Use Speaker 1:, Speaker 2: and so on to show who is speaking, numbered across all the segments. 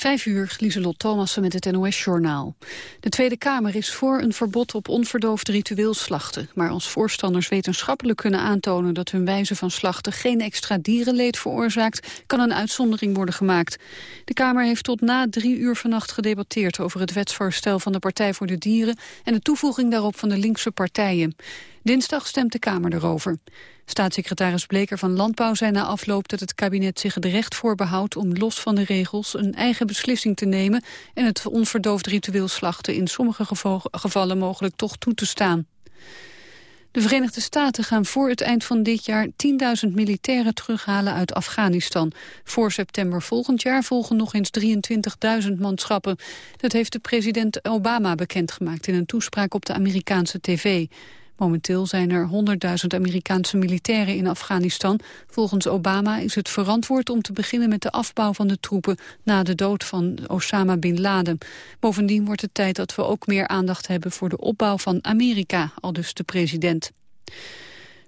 Speaker 1: Vijf uur, Lieselot Thomassen met het NOS-journaal. De Tweede Kamer is voor een verbod op onverdoofd ritueel slachten. Maar als voorstanders wetenschappelijk kunnen aantonen... dat hun wijze van slachten geen extra dierenleed veroorzaakt... kan een uitzondering worden gemaakt. De Kamer heeft tot na drie uur vannacht gedebatteerd... over het wetsvoorstel van de Partij voor de Dieren... en de toevoeging daarop van de linkse partijen. Dinsdag stemt de Kamer erover. Staatssecretaris Bleker van Landbouw zei na afloop dat het kabinet zich het recht voorbehoudt om los van de regels een eigen beslissing te nemen en het onverdoofd ritueel slachten in sommige gevallen mogelijk toch toe te staan. De Verenigde Staten gaan voor het eind van dit jaar 10.000 militairen terughalen uit Afghanistan. Voor september volgend jaar volgen nog eens 23.000 manschappen. Dat heeft de president Obama bekendgemaakt in een toespraak op de Amerikaanse tv. Momenteel zijn er 100.000 Amerikaanse militairen in Afghanistan. Volgens Obama is het verantwoord om te beginnen met de afbouw van de troepen na de dood van Osama Bin Laden. Bovendien wordt het tijd dat we ook meer aandacht hebben voor de opbouw van Amerika, aldus de president.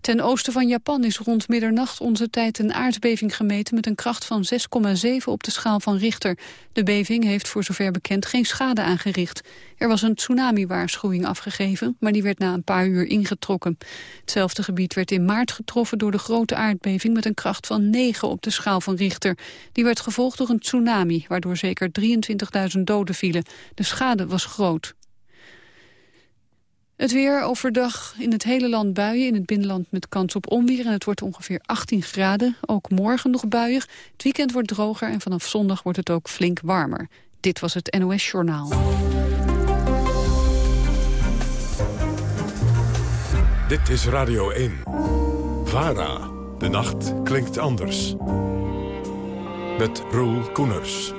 Speaker 1: Ten oosten van Japan is rond middernacht onze tijd een aardbeving gemeten met een kracht van 6,7 op de schaal van Richter. De beving heeft voor zover bekend geen schade aangericht. Er was een tsunami-waarschuwing afgegeven, maar die werd na een paar uur ingetrokken. Hetzelfde gebied werd in maart getroffen door de grote aardbeving met een kracht van 9 op de schaal van Richter. Die werd gevolgd door een tsunami, waardoor zeker 23.000 doden vielen. De schade was groot. Het weer overdag in het hele land buien, in het binnenland met kans op onweer. En het wordt ongeveer 18 graden, ook morgen nog buiig. Het weekend wordt droger en vanaf zondag wordt het ook flink warmer. Dit was het NOS Journaal.
Speaker 2: Dit is Radio 1. VARA. De nacht klinkt anders. Met Roel Koeners.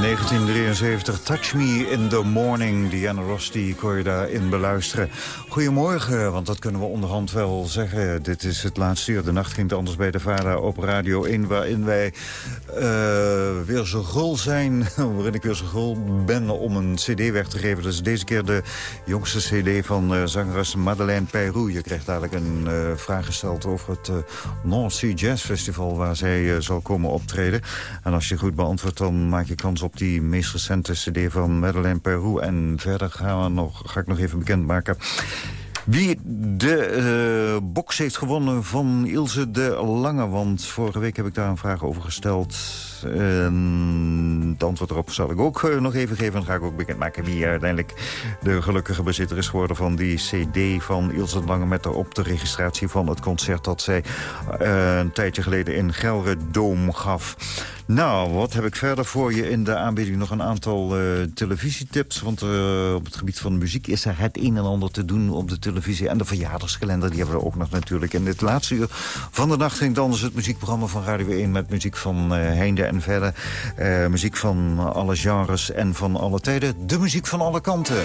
Speaker 3: 1973, Touch Me in the Morning. Diana Ross, die kon je daarin beluisteren. Goedemorgen, want dat kunnen we onderhand wel zeggen. Dit is het laatste uur. De nacht ging anders bij de vader op Radio 1... waarin wij uh, weer zo gul zijn, waarin ik weer zo gul ben om een cd weg te geven. Is deze keer de jongste cd van uh, zangeres Madeleine Peyrou. Je krijgt dadelijk een uh, vraag gesteld over het uh, Nancy Jazz Festival... waar zij zal komen optreden. En als je goed beantwoordt, dan maak je kans op die meest recente cd van Madeleine Peru. En verder gaan we nog, ga ik nog even bekendmaken... Wie de uh, box heeft gewonnen van Ilse de Lange. Want vorige week heb ik daar een vraag over gesteld. En het antwoord erop zal ik ook eh, nog even geven. Dan ga ik ook bekendmaken wie uiteindelijk de gelukkige bezitter is geworden... van die cd van Ilse Lange met daarop de registratie van het concert... dat zij uh, een tijdje geleden in Gelre Doom gaf. Nou, wat heb ik verder voor je in de aanbieding? Nog een aantal uh, televisietips. Want op het gebied van muziek is er het een en ander te doen op de televisie. En de verjaardagskalender, die hebben we ook nog natuurlijk. In dit laatste uur van de nacht ging dan dus het muziekprogramma van Radio 1... met muziek van uh, Heinde en verder. muziek van alle genres en van alle tijden. De muziek van alle kanten.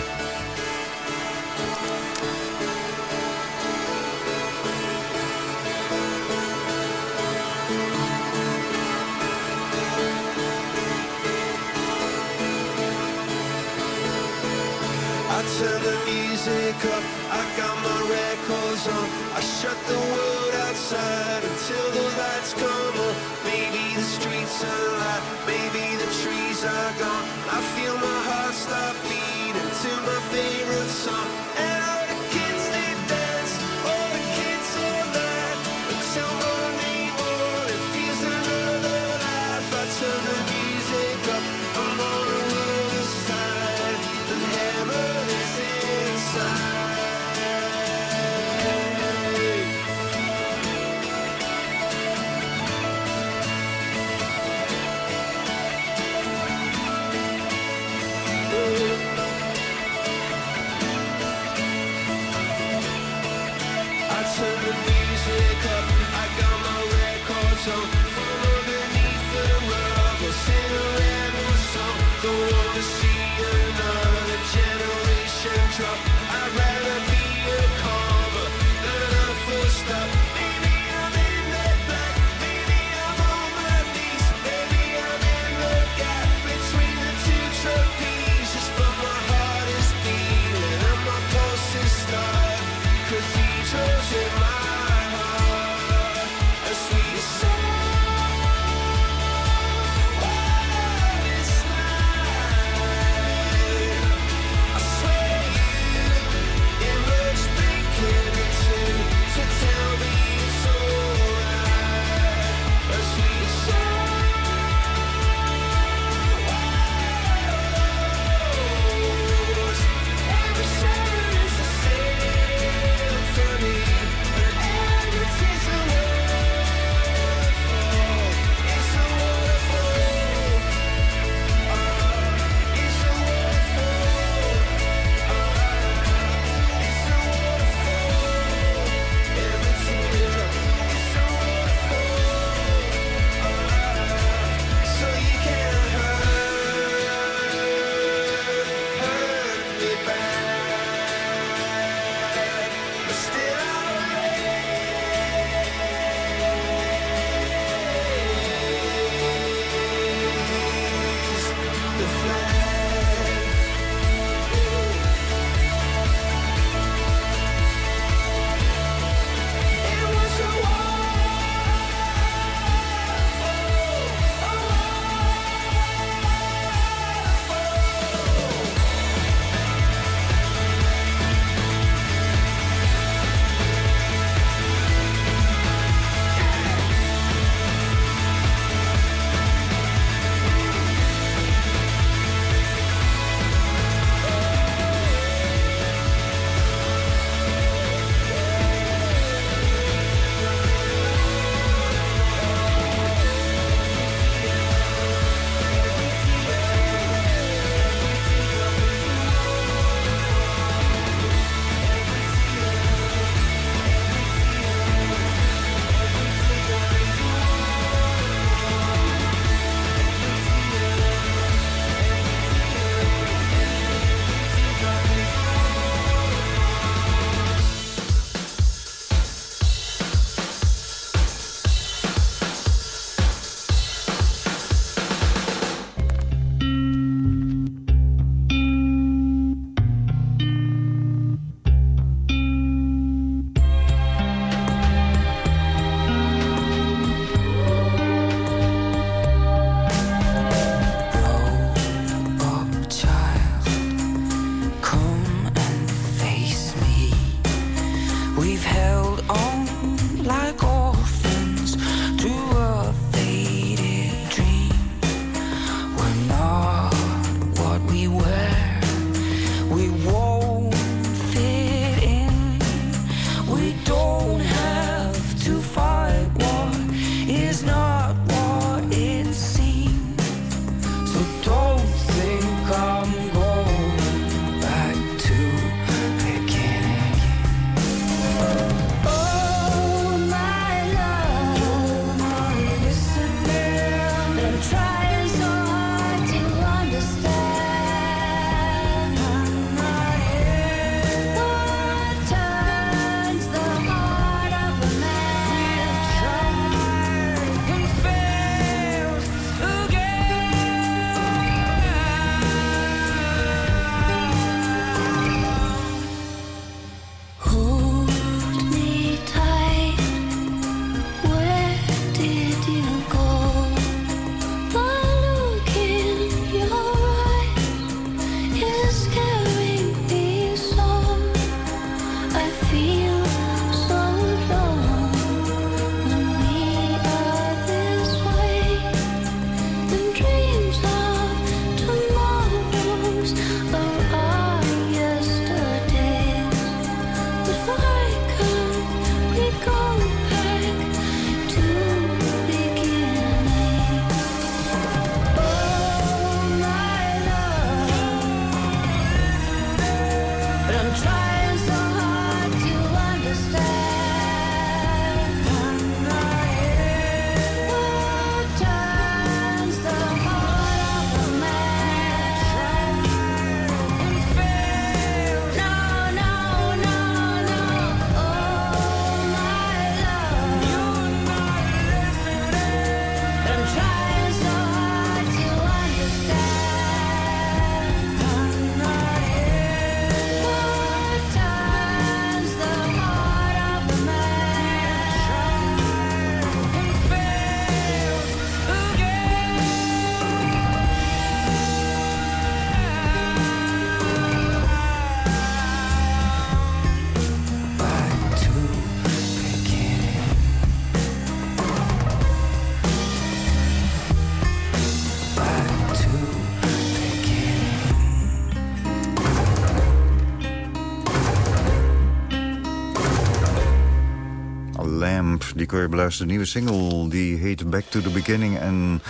Speaker 3: Die kun je beluisteren. Nieuwe single, die heet Back to the Beginning. En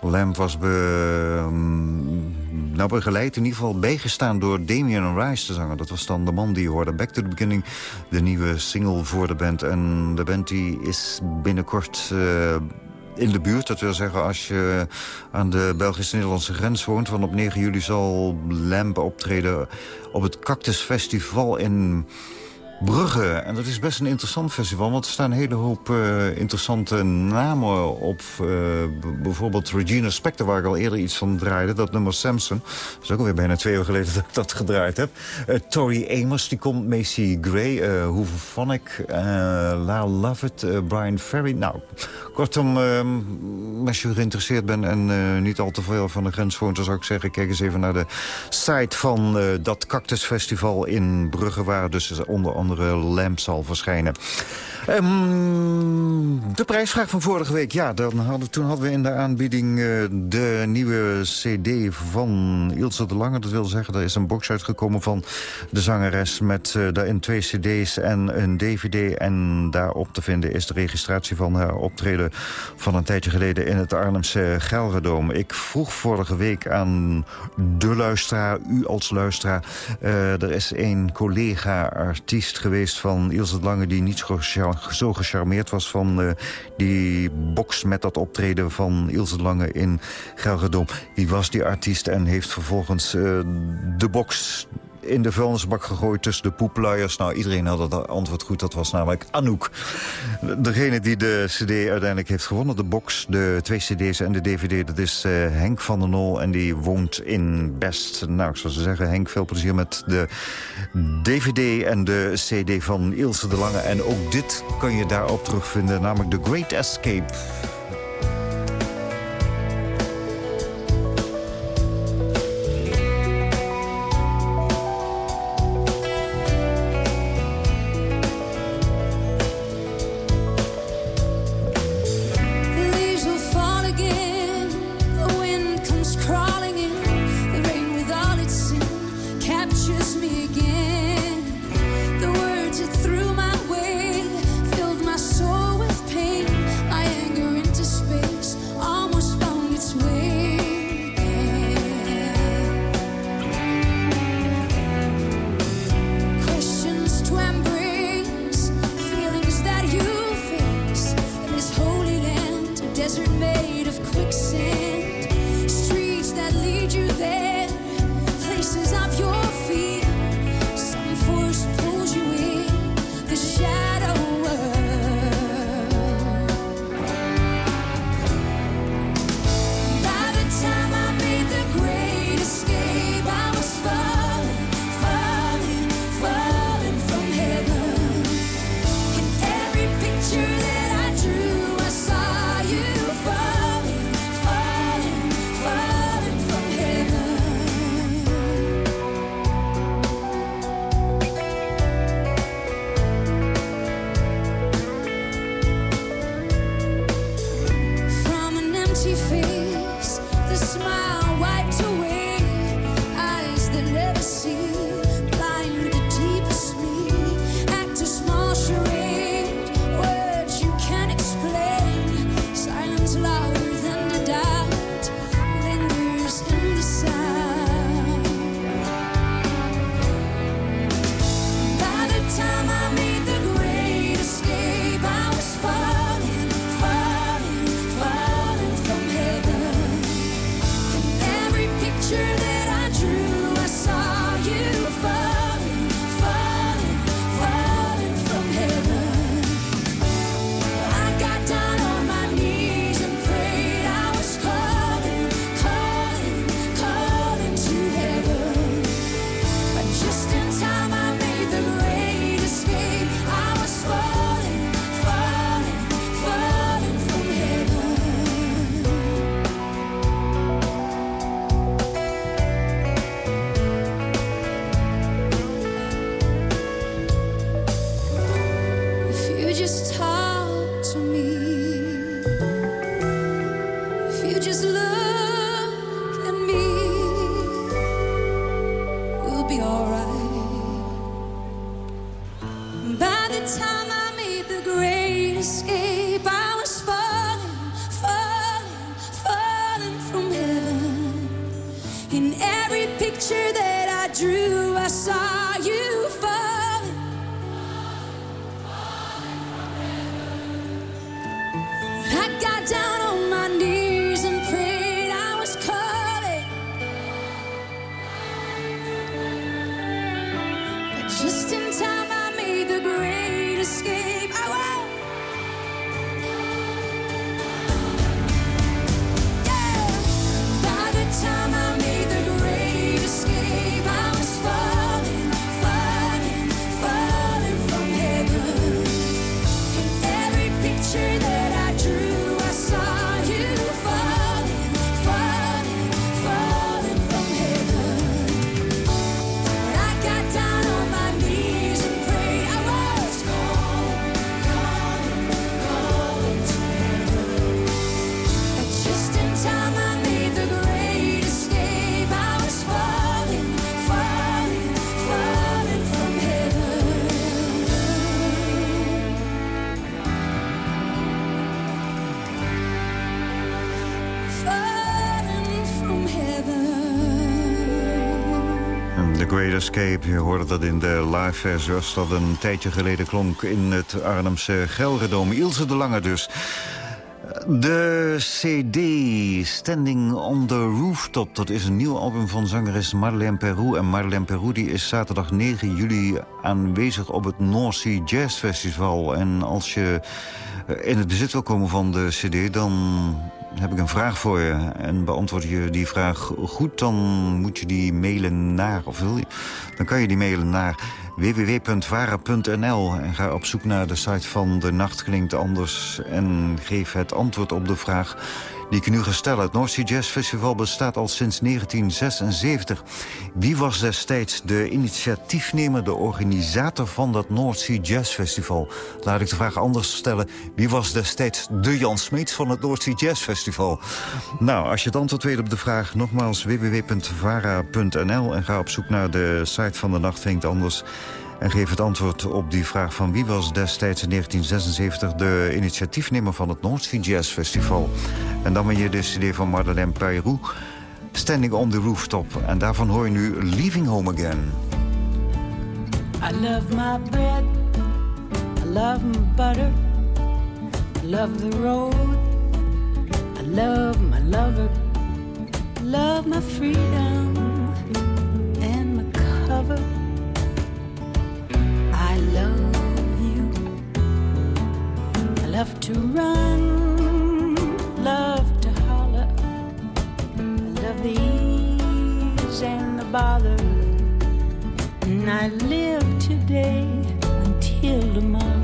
Speaker 3: Lamp was be, mm, nou begeleid, in ieder geval bijgestaan door Damien Rice te zanger. Dat was dan de man die hoorde. Back to the Beginning, de nieuwe single voor de band. En de band die is binnenkort... Uh, in de buurt. Dat wil zeggen, als je aan de Belgisch-Nederlandse grens woont... van op 9 juli zal Lamp optreden op het Cactus Festival in Brugge. En dat is best een interessant festival, want er staan een hele hoop uh, interessante namen op. Uh, bijvoorbeeld Regina Spector, waar ik al eerder iets van draaide. Dat nummer Samson. Dat is ook alweer bijna twee jaar geleden dat ik dat gedraaid heb. Uh, Tori Amos, die komt. Macy Gray, uh, Hoeve Phonic, La Lovett, Brian Ferry. Nou, kortom, als je geïnteresseerd bent en niet al te veel van de grens woont... dan zou ik zeggen, kijk eens even naar de site van dat Cactus Festival in Brugge... waar dus onder andere andere lamp zal verschijnen. Um, de prijsvraag van vorige week. Ja, dan hadden, toen hadden we in de aanbieding uh, de nieuwe cd van Ilse de Lange. Dat wil zeggen, er is een box uitgekomen van de zangeres... met uh, daarin twee cd's en een dvd. En daarop te vinden is de registratie van haar optreden... van een tijdje geleden in het Arnhemse Gelredome. Ik vroeg vorige week aan de luisteraar, u als luisteraar... Uh, er is een collega-artiest geweest van Ilse Lange... die niet zo zo gecharmeerd was van uh, die box met dat optreden van Ilse Lange in Gelredom. Wie was die artiest en heeft vervolgens uh, de box in de vuilnisbak gegooid tussen de poepluiers. Nou, iedereen had het antwoord goed. Dat was namelijk Anouk. Degene die de cd uiteindelijk heeft gewonnen, de box, de twee cd's en de dvd... dat is uh, Henk van der Nol en die woont in Best. Nou, ik zou zeggen, Henk, veel plezier met de dvd en de cd van Ilse de Lange. En ook dit kan je daarop terugvinden, namelijk The Great Escape...
Speaker 4: Escape,
Speaker 3: je hoorde dat in de live versie zoals dat een tijdje geleden klonk in het Arnhemse Gelredome. Ilse de Lange dus. De CD Standing on the Rooftop, dat is een nieuw album van zangeres Marlene Peru. En Marlene Peru die is zaterdag 9 juli aanwezig op het North Sea Jazz Festival. En als je in het bezit wil komen van de CD, dan heb ik een vraag voor je. En beantwoord je die vraag goed, dan moet je die mailen naar... of wil je, dan kan je die mailen naar www.vara.nl... en ga op zoek naar de site van De Nacht Klinkt Anders... en geef het antwoord op de vraag die ik nu ga stellen. Het North Sea Jazz Festival bestaat al sinds 1976. Wie was destijds de initiatiefnemer, de organisator van dat North Sea Jazz Festival? Laat ik de vraag anders stellen. Wie was destijds de Jan Smeets van het North Sea Jazz Festival? Nou, als je het antwoord weet op de vraag, nogmaals www.vara.nl... en ga op zoek naar de site van de Nacht Anders... En geef het antwoord op die vraag van wie was destijds in 1976... de initiatiefnemer van het North Jazz Festival. En dan ben je de cd van Madeleine Peyrou, Standing on the Rooftop. En daarvan hoor je nu Leaving Home Again.
Speaker 2: I love my bread. I love my butter. I love the road. I love my lover. I love my freedom I love you. I love to run. Love to holler. I love the ease and the bother. And I live today until tomorrow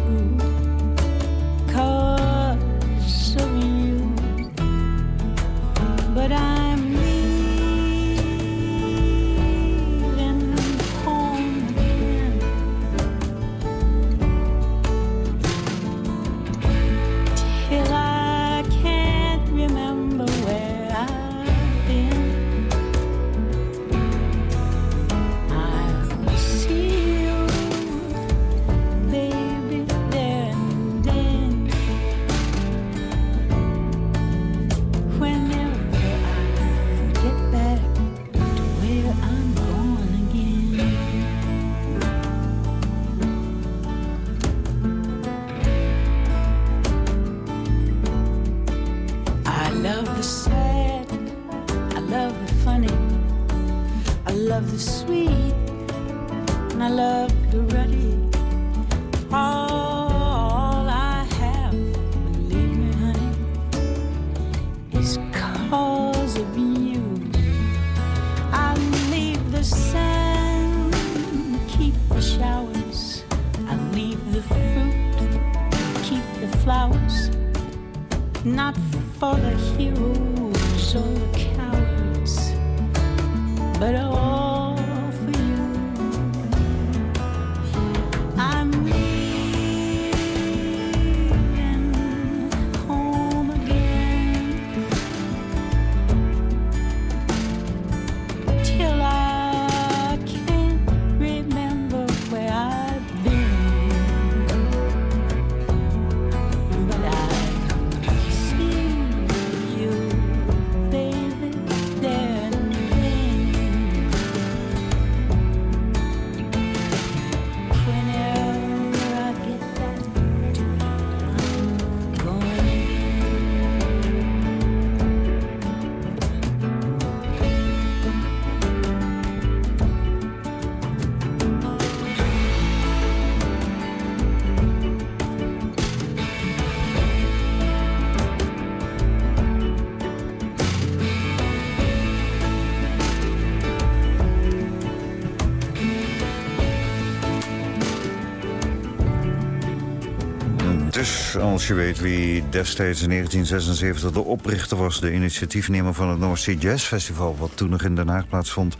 Speaker 3: als je weet wie destijds in 1976 de oprichter was... de initiatiefnemer van het North Sea Jazz Festival... wat toen nog in Den Haag plaatsvond...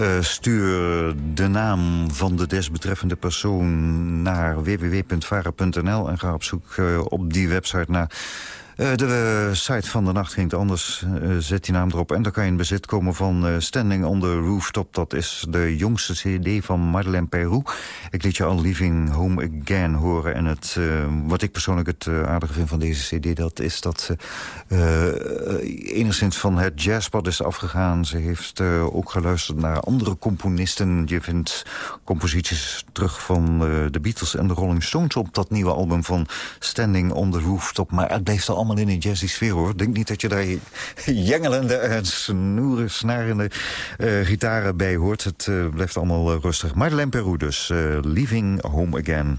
Speaker 3: Uh, stuur de naam van de desbetreffende persoon naar www.vara.nl... en ga op zoek uh, op die website naar uh, de site van de nacht ging het anders. Uh, zet die naam erop en dan kan je in bezit komen van Standing on the Rooftop. Dat is de jongste cd van Madeleine Peru. Ik liet je al Living Home Again horen. En het, wat ik persoonlijk het aardige vind van deze cd... dat is dat ze enigszins van het jazzpad is afgegaan. Ze heeft ook geluisterd naar andere componisten. Je vindt composities terug van de Beatles en de Rolling Stones... op dat nieuwe album van Standing on the Rooftop. Maar het blijft al allemaal in een jazzy sfeer, hoor. Denk niet dat je daar jengelende en snoeren, snarende uh, gitaren bij hoort. Het uh, blijft allemaal uh, rustig. Madeleine Peru dus, Leaving Home Again.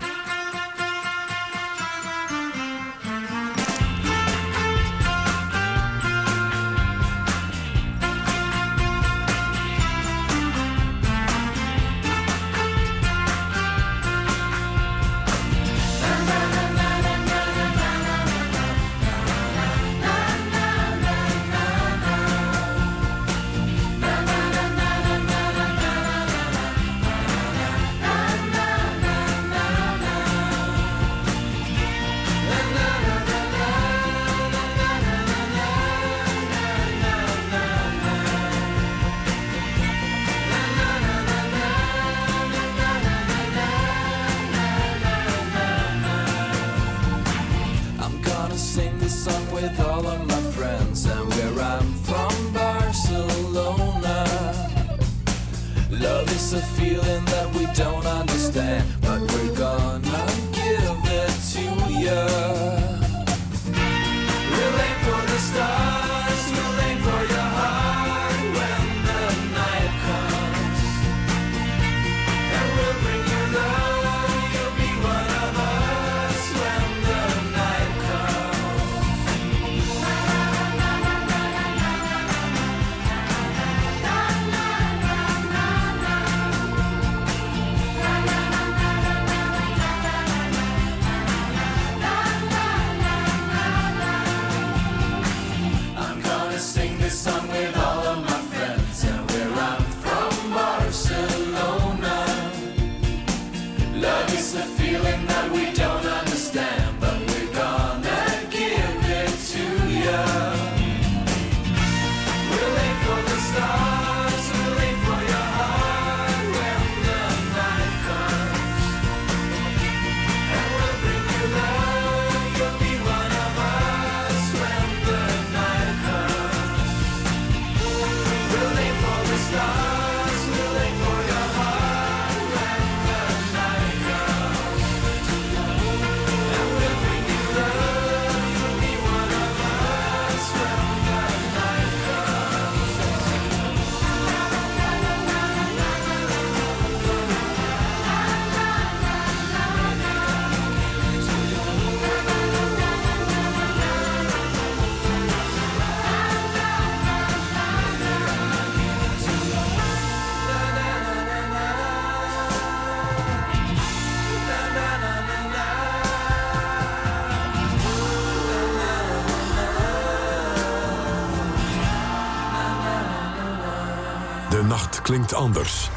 Speaker 2: Klinkt anders.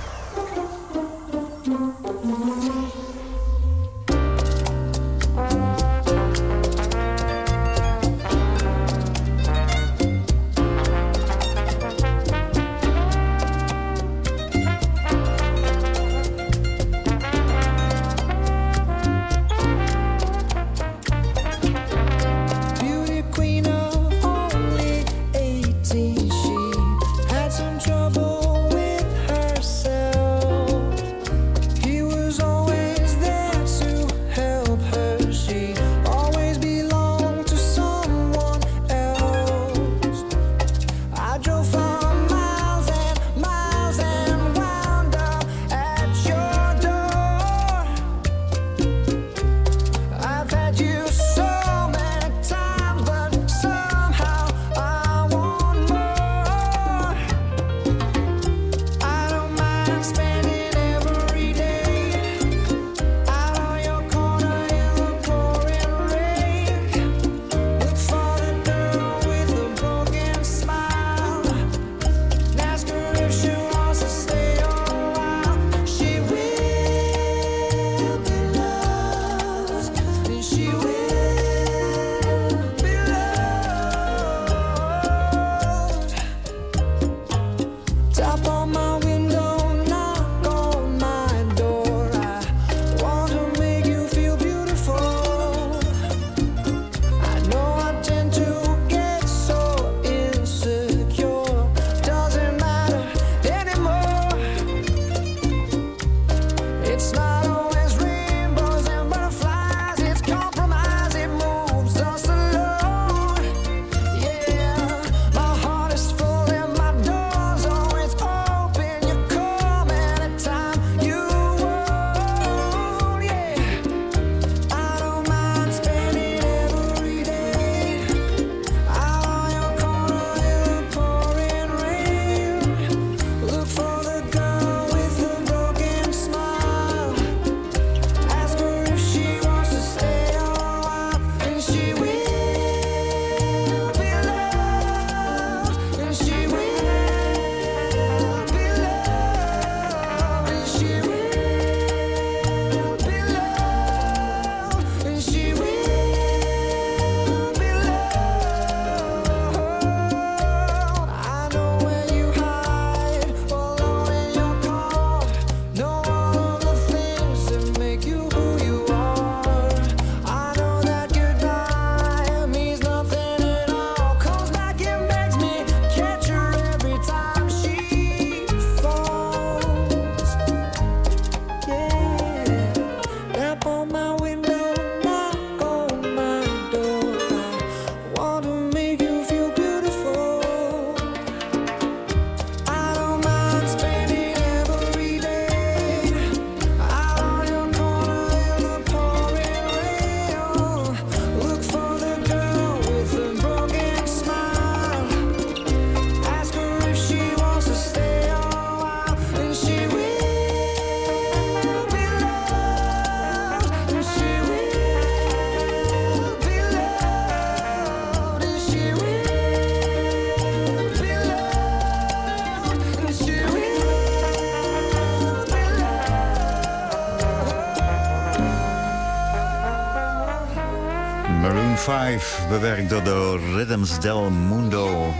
Speaker 3: Bewerkt door de Rhythms del Mundo.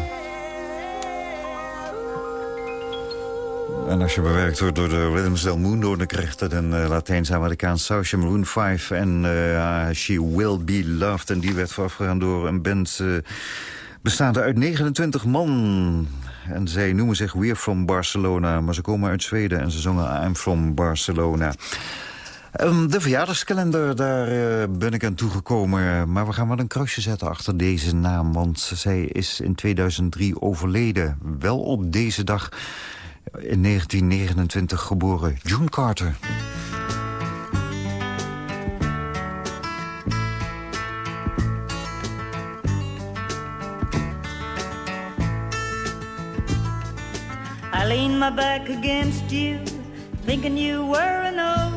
Speaker 3: En als je bewerkt wordt door de Rhythms del Mundo... dan krijgt het een uh, Latijns-Amerikaans sausje. Maroon 5 en uh, She Will Be Loved. En die werd voorafgegaan door een band... Uh, bestaande uit 29 man. En zij noemen zich We're from Barcelona. Maar ze komen uit Zweden en ze zongen I'm from Barcelona. Um, de verjaardagskalender, daar uh, ben ik aan toegekomen. Maar we gaan wel een kruisje zetten achter deze naam. Want zij is in 2003 overleden. Wel op deze dag in 1929 geboren. June Carter.
Speaker 5: I leaned my back against you, thinking you were an oak.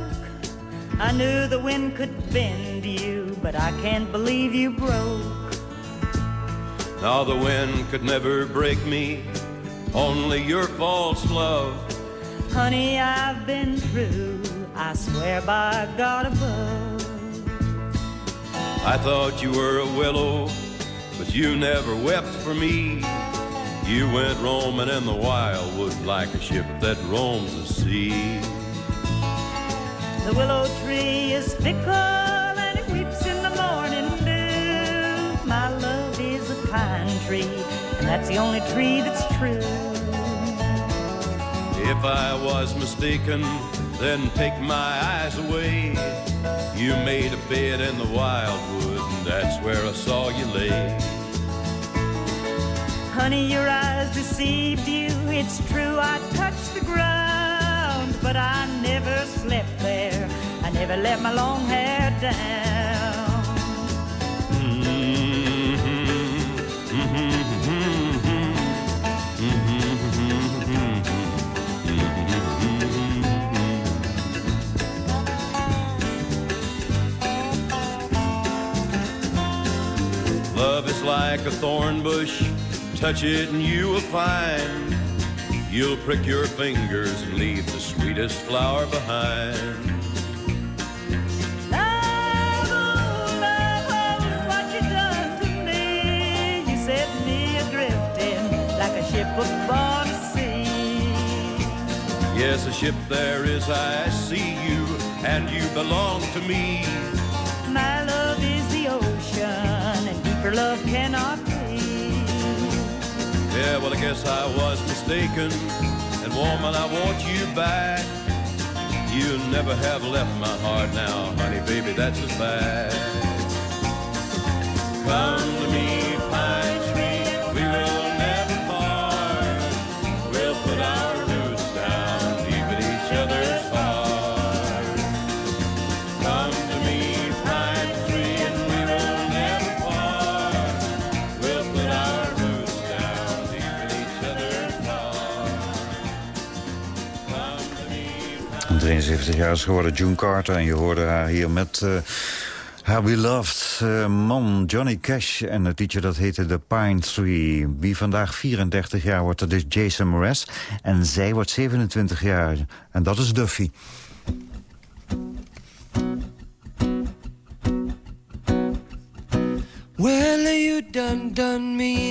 Speaker 5: I knew the wind could bend you, but I can't believe you broke.
Speaker 6: Now the wind could never break me, only your false love.
Speaker 5: Honey, I've been through, I swear by God above.
Speaker 6: I thought you were a willow, but you never wept for me. You went roaming in the wildwood like a ship that roams the sea.
Speaker 5: The willow tree is fickle and it weeps in the morning dew. My love is a pine tree, and that's the only tree that's true.
Speaker 6: If I was mistaken, then take my eyes away. You made a bed in the wildwood, and that's where I saw you lay.
Speaker 5: Honey, your eyes deceived you. It's true, I touched the ground, but I never slept. Never let my long hair down.
Speaker 6: Love is like a thorn bush, touch it and you will find. You'll prick your fingers and leave the sweetest flower behind.
Speaker 5: Upon a sea.
Speaker 6: Yes, a ship there is, I see you, and you belong to me.
Speaker 5: My love is the ocean, and deeper love cannot be.
Speaker 6: Yeah, well, I guess I was mistaken. And woman, I want you back. You never have left my heart now, honey, baby, that's a fact. Come to me, pine
Speaker 3: 70 jaar is geworden, June Carter. En je hoorde haar hier met... Eh, uh, haar beloved eh, man Johnny Cash en het liedje dat heette The Pine Tree. Wie vandaag 34 jaar wordt, dat is Jason Mraz. En zij wordt 27 jaar. En dat is Duffy.
Speaker 7: Well, you done done me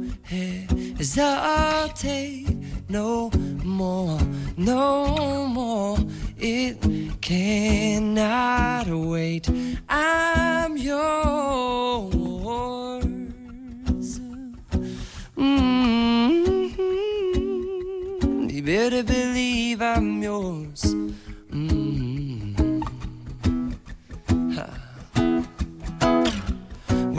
Speaker 7: hesitate no more, no more. It cannot wait. I'm yours. Mm-hmm. You better believe I'm yours.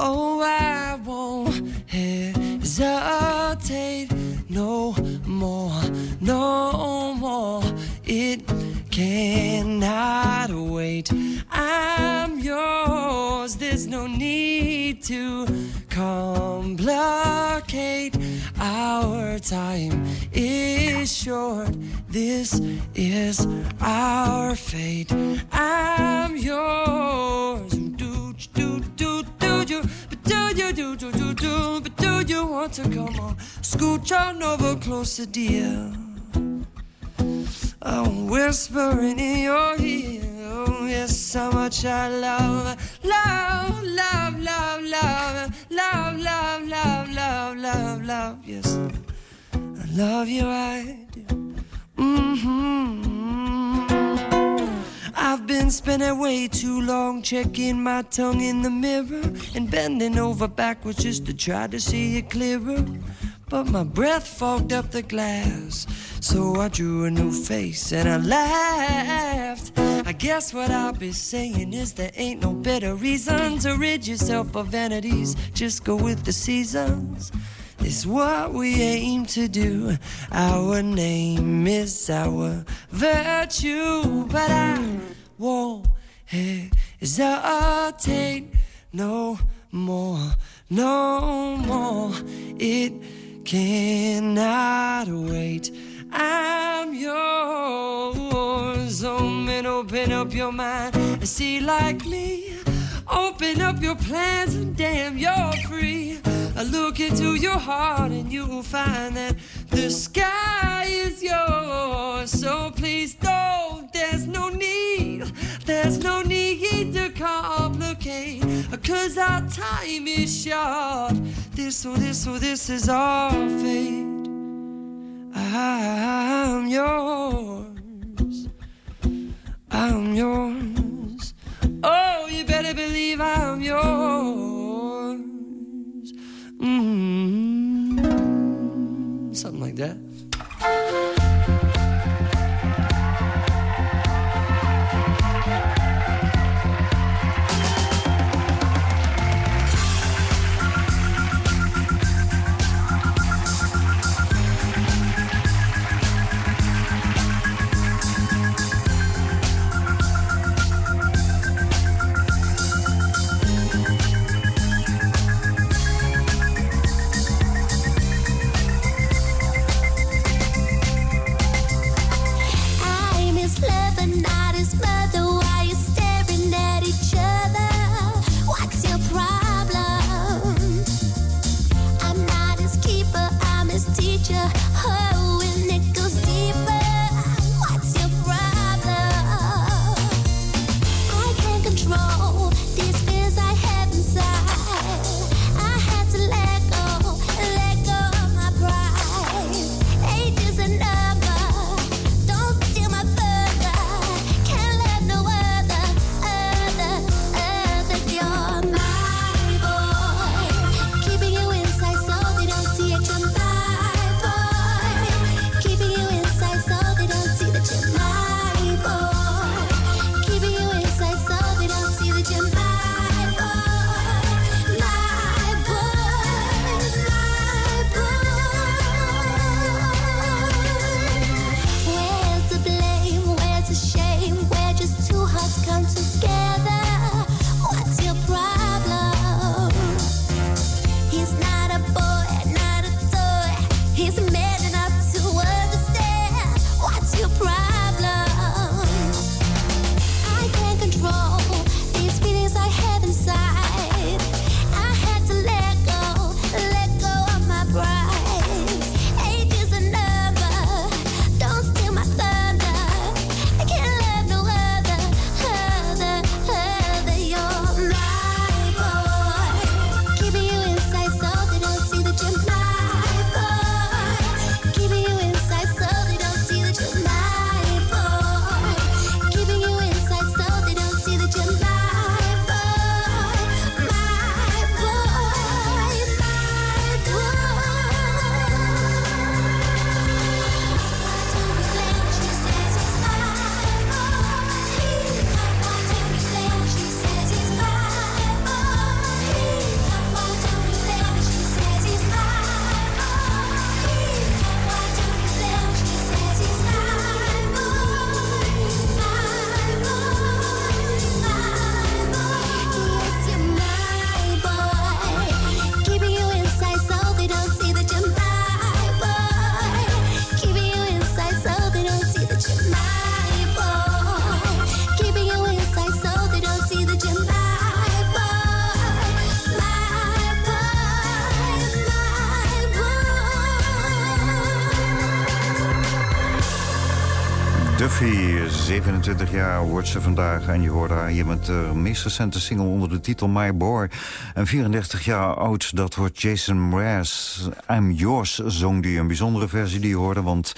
Speaker 7: Oh, I won't hesitate no more, no more. It cannot wait. I'm yours. There's no need to complicate. Our time is short. This is our fate. I'm yours. Do do do do you do do do do? But do you want to come on? Scooch on over closer, dear. I'm whispering in your ear. Oh, yes, how much I love, love, love, love, love, love, love, love, love, love, love. Yes, I love you, I do. Mm-hmm. I've been spending way too long checking my tongue in the mirror and bending over backwards just to try to see it clearer. But my breath fogged up the glass. So I drew a new face and I laughed. I guess what I'll be saying is there ain't no better reason to rid yourself of vanities. Just go with the seasons. It's what we aim to do. Our name is our virtue. But I won't hesitate no more, no more. It cannot wait. I'm yours. Oh, man, open up your mind and see like me. Open up your plans and damn, you're free. I look into your heart and you will find that the sky is yours. So please don't, there's no need, there's no need to complicate. Cause our time is short. This, oh, this, oh, this is our fate. I'm yours. I'm yours. Oh, you better believe I'm yours. Something like that.
Speaker 3: Duffy, 27 jaar wordt ze vandaag. En je hoort haar hier met de meest recente single onder de titel My Boy. En 34 jaar oud, dat wordt Jason Mraz. I'm Yours zong die, een bijzondere versie die je hoorde. Want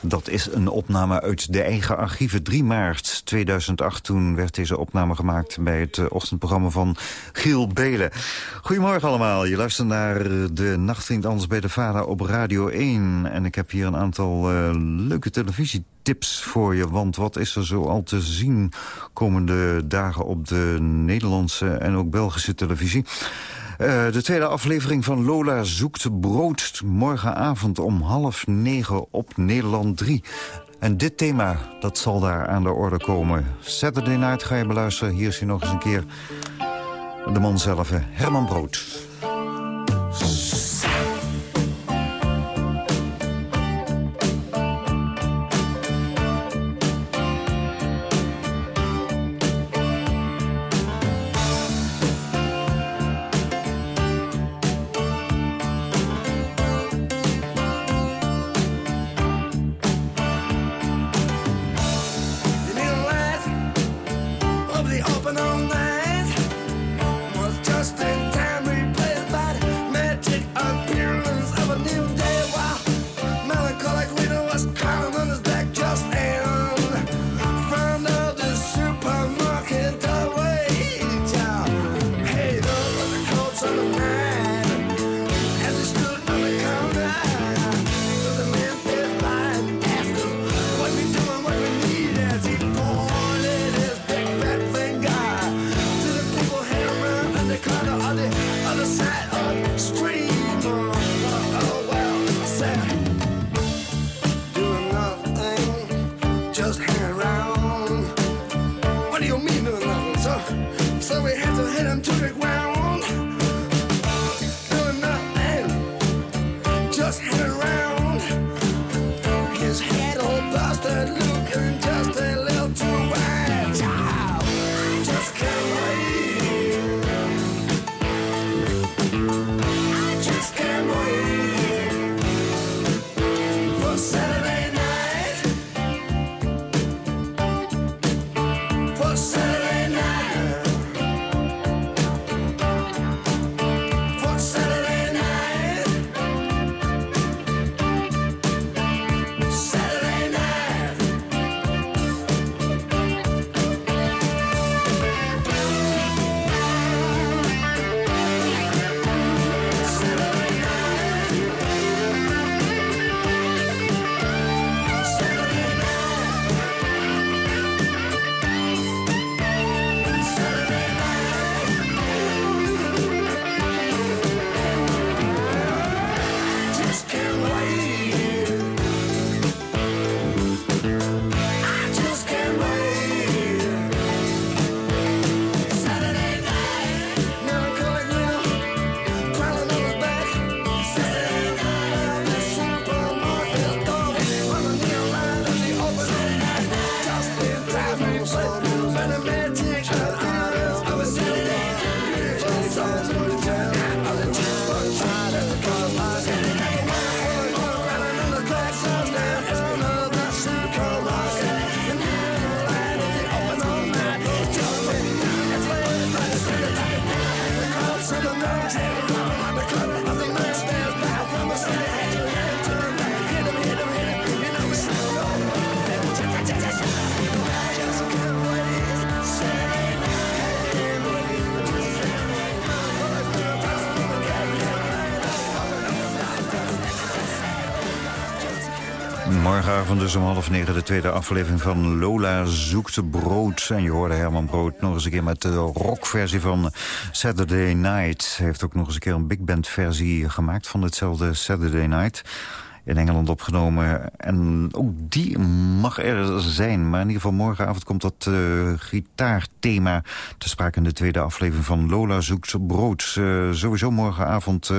Speaker 3: dat is een opname uit de eigen archieven. 3 maart 2008, toen werd deze opname gemaakt... bij het eh, ochtendprogramma van Giel Belen. Goedemorgen allemaal, je luistert naar de Nachtvriend Anders bij de Vader op Radio 1. En ik heb hier een aantal eh, leuke televisietips voor je. Want wat is er zo al te zien komende dagen op de Nederlandse en ook Belgische televisie? Eh, de tweede aflevering van Lola zoekt brood. Morgenavond om half negen op Nederland 3. En dit thema, dat zal daar aan de orde komen. Saturday Night ga je beluisteren. Hier is hij nog eens een keer. De man zelf, Herman Brood.
Speaker 8: slow
Speaker 3: Morgenavond dus om half negen de tweede aflevering van Lola zoekt brood. En je hoorde Herman Brood nog eens een keer met de rockversie van Saturday Night. Hij heeft ook nog eens een keer een big band versie gemaakt van hetzelfde Saturday Night. In Engeland opgenomen. En ook die mag er zijn. Maar in ieder geval morgenavond komt dat eh, gitaarthema te sprake in de tweede aflevering van Lola zoekt brood. Eh, sowieso morgenavond... eh,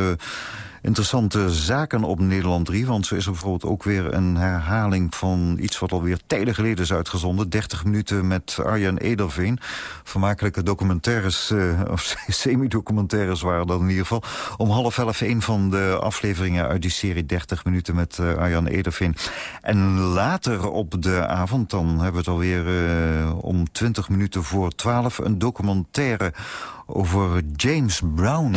Speaker 9: interessante zaken op Nederland 3. Want zo is er bijvoorbeeld ook weer een herhaling van iets wat alweer tijden geleden is uitgezonden. 30 minuten met Arjen Ederveen. Vermakelijke documentaires, eh, of semi-documentaires waren dat in ieder geval. Om half elf een van de afleveringen uit die serie 30 minuten met eh, Arjan Ederveen. En later op de avond, dan hebben we het alweer eh, om 20 minuten voor 12... een documentaire over James Brown.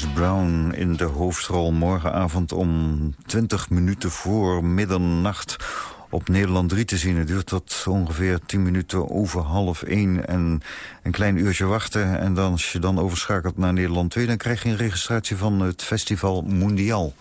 Speaker 9: Brown in de hoofdrol. Morgenavond om 20 minuten voor middernacht op Nederland 3 te zien. Het duurt tot ongeveer 10 minuten over half 1 en een klein uurtje wachten. En dan, als je dan overschakelt naar Nederland 2... dan krijg je een registratie van het Festival Mondial.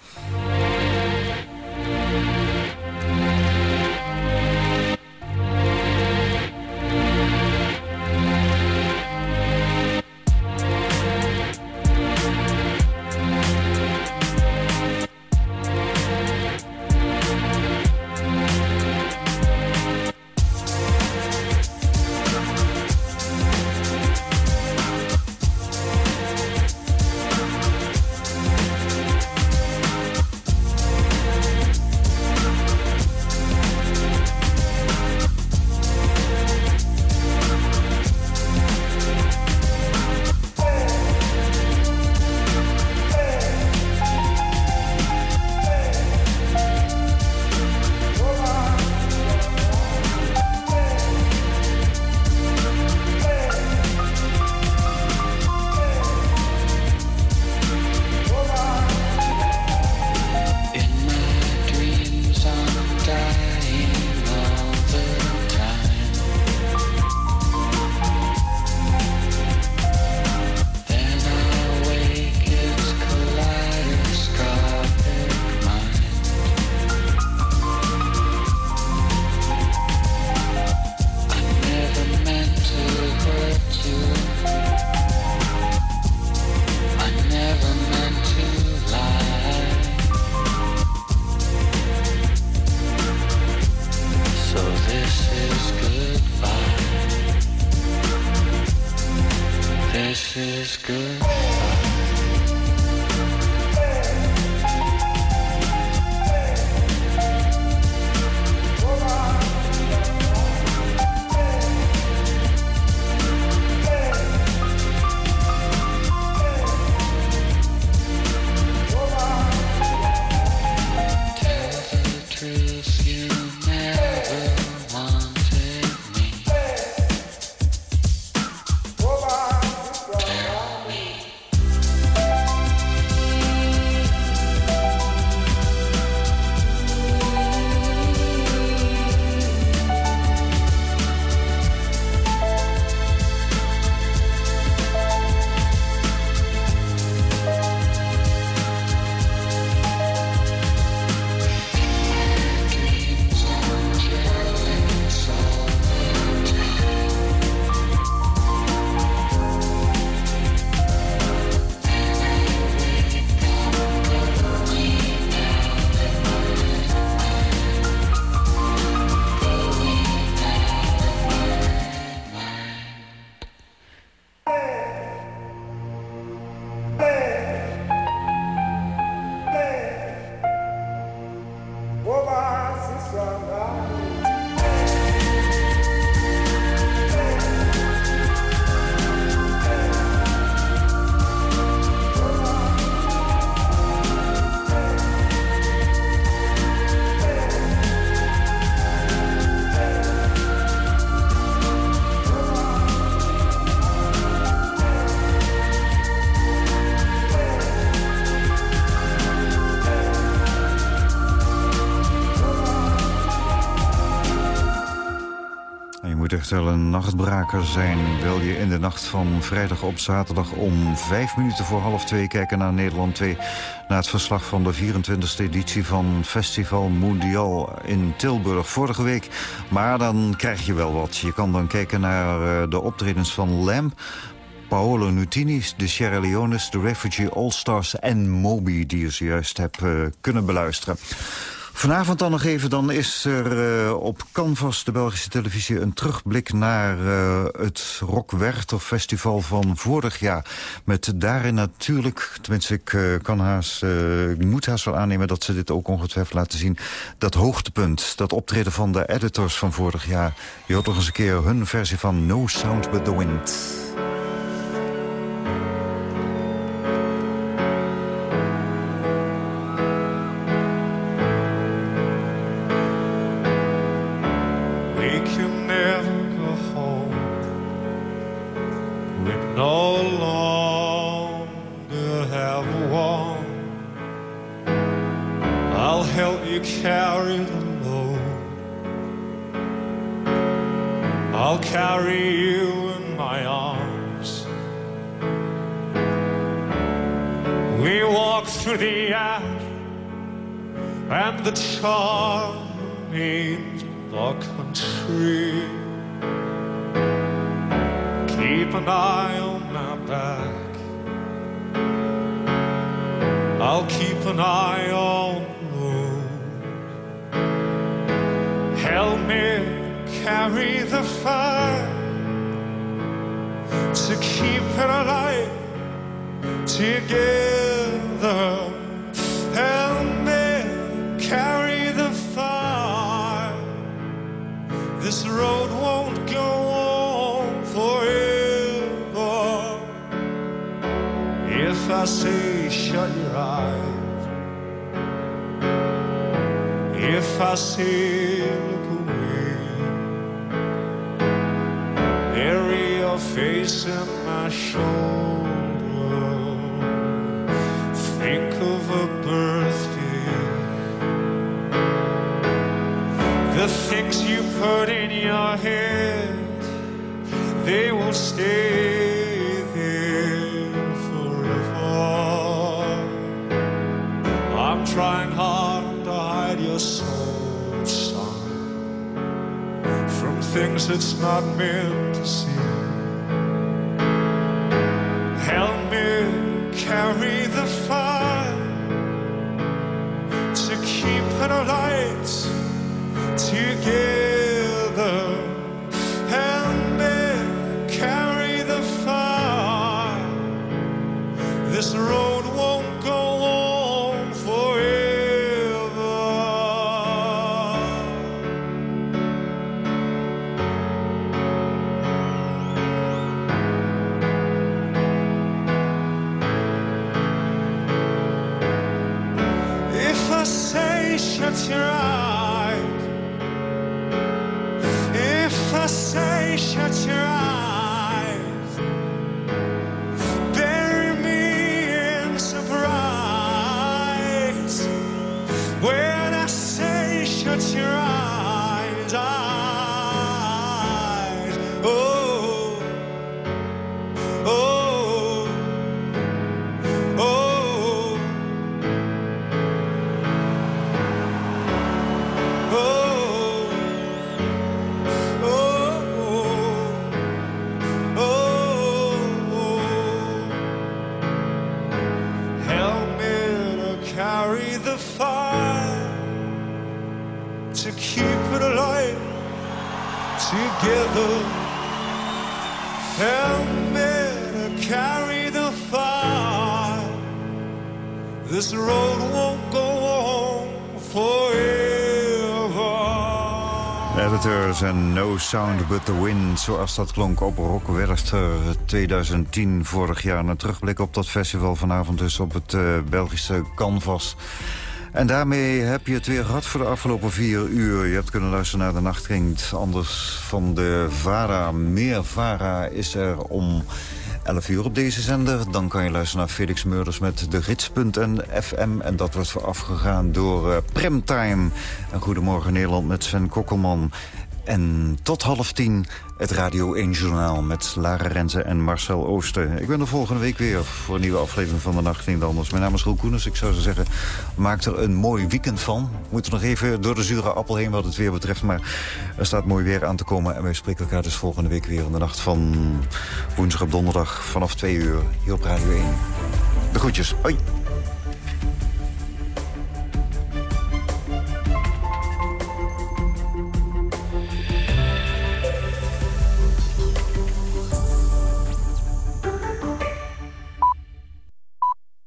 Speaker 3: Moet echt wel een nachtbraker zijn. Wil je in de nacht van vrijdag op zaterdag om vijf minuten voor half twee kijken naar Nederland 2... naar het verslag van de 24e editie van Festival Mondial in Tilburg vorige week. Maar dan krijg je wel wat. Je kan dan kijken naar eh, de optredens van Lamb... Paolo Nutini, de Sierra Leones, de Refugee All-Stars en Moby... die je zojuist hebt eh, kunnen beluisteren. Vanavond dan nog even, dan is er eh, op Canvas, de Belgische televisie... een terugblik naar eh, het Rock Werchter Festival van vorig jaar. Met daarin natuurlijk, tenminste ik eh, kan haast, ik moet haast wel aannemen... dat ze dit ook ongetwijfeld laten zien, dat hoogtepunt. Dat optreden van de editors van vorig jaar. Je hoort nog eens een keer hun versie van No Sound But The Wind.
Speaker 10: Carry you in my arms. We walk through the air and the charming the country. Keep an eye on my back. I'll keep an eye on road. Help me carry the fire to keep it alive together. Help me carry the fire. This road won't go on forever. If I say shut your eyes, if I say face in my shoulder. Think of a birthday the things you put in your head, they will stay there forever. I'm trying hard to hide your soul, son, from things it's not meant to see. Carry the fire to keep it alight together.
Speaker 3: Sound But The Wind, zoals dat klonk op Rock Werchter 2010 vorig jaar. Een terugblik op dat festival vanavond dus op het eh, Belgische Canvas. En daarmee heb je het weer gehad voor de afgelopen vier uur. Je hebt kunnen luisteren naar de Nachtring. Anders van de VARA. Meer VARA is er om 11 uur op deze zender. Dan kan je luisteren naar Felix Meurders met de gids.fm. En dat wordt voorafgegaan door uh, Premtime. En Goedemorgen Nederland met Sven Kokkelman. En tot half tien het Radio 1 Journaal met Lara Renze en Marcel Ooster. Ik ben er volgende week weer voor een nieuwe aflevering van de Nacht in Anders. Mijn naam is Roel Koenens. Ik zou zo zeggen, maak er een mooi weekend van. We moeten nog even door de zure appel heen wat het weer betreft. Maar er staat mooi weer aan te komen. En wij spreken elkaar dus volgende week weer in de nacht van woensdag op donderdag vanaf 2 uur hier op Radio 1. De groetjes. Hoi.